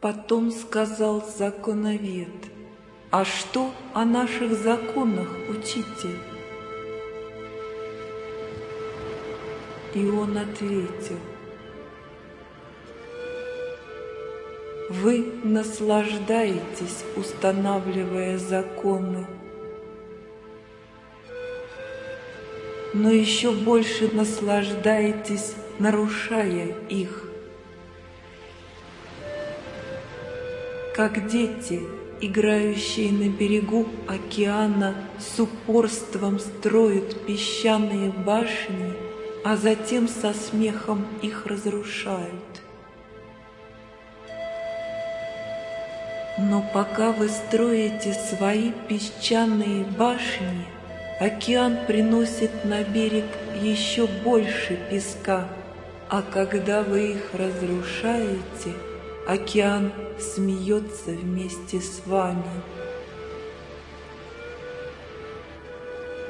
Потом сказал законовед, «А что о наших законах, учитель?» И он ответил, Вы наслаждаетесь, устанавливая законы, но еще больше наслаждаетесь, нарушая их. Как дети, играющие на берегу океана, с упорством строят песчаные башни, а затем со смехом их разрушают. Но пока вы строите свои песчаные башни, океан приносит на берег еще больше песка, а когда вы их разрушаете, океан смеется вместе с вами.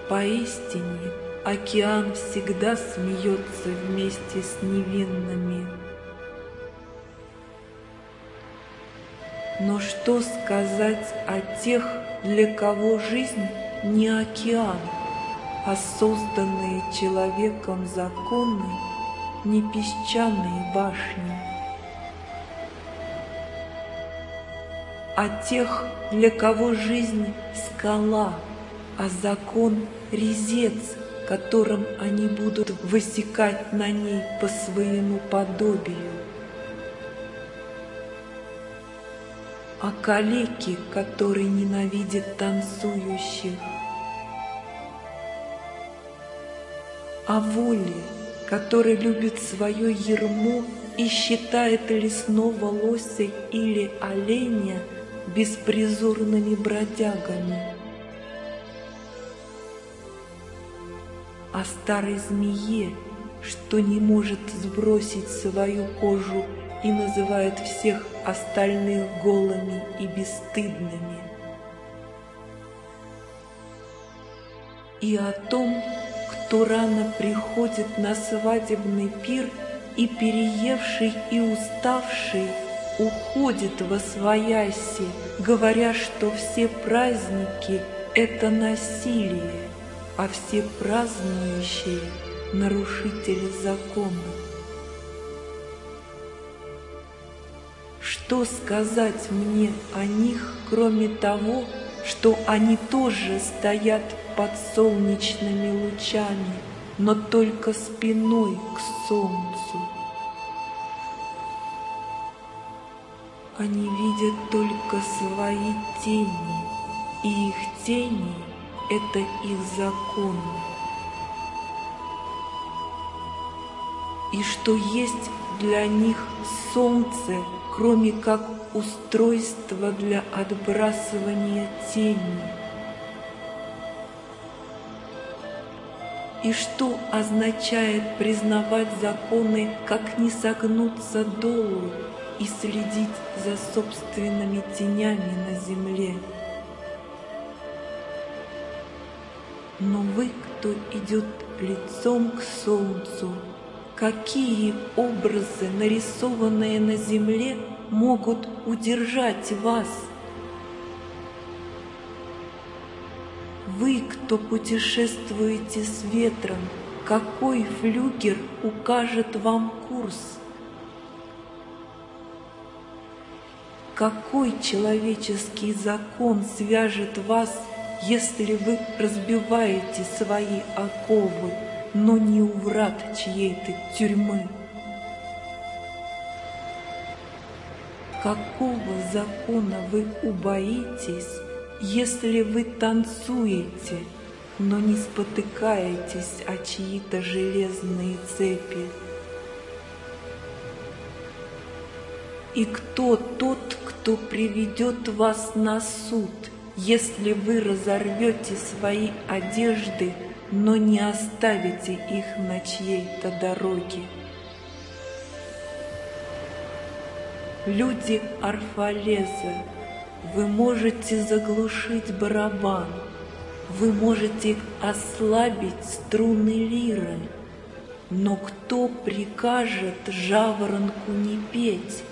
Поистине, океан всегда смеется вместе с невинными. Но что сказать о тех, для кого жизнь не океан, а созданные человеком законы не песчаные башни? О тех, для кого жизнь скала, а закон резец, которым они будут высекать на ней по своему подобию. о калеке, который ненавидит танцующих, о воле, который любит свое ермо и считает лесного лося или оленя беспризорными бродягами, о старой змее, что не может сбросить свою кожу и называет всех остальных голыми и бесстыдными. И о том, кто рано приходит на свадебный пир и переевший и уставший уходит во свояси, говоря, что все праздники — это насилие, а все празднующие — нарушители закона. Что сказать мне о них, кроме того, что они тоже стоят под солнечными лучами, но только спиной к солнцу? Они видят только свои тени, и их тени — это их закон. И что есть для них солнце — кроме как устройство для отбрасывания тени. И что означает признавать законы, как не согнуться долу и следить за собственными тенями на земле? Но вы, кто идет лицом к солнцу, Какие образы, нарисованные на земле, могут удержать вас? Вы, кто путешествуете с ветром, какой флюгер укажет вам курс? Какой человеческий закон свяжет вас, если вы разбиваете свои оковы? но не у врат чьей-то тюрьмы. Какого закона вы убоитесь, если вы танцуете, но не спотыкаетесь о чьи-то железные цепи? И кто тот, кто приведет вас на суд, если вы разорвете свои одежды но не оставите их на чьей-то дороге. Люди Арфалеза, вы можете заглушить барабан, вы можете ослабить струны лиры, но кто прикажет жаворонку не петь,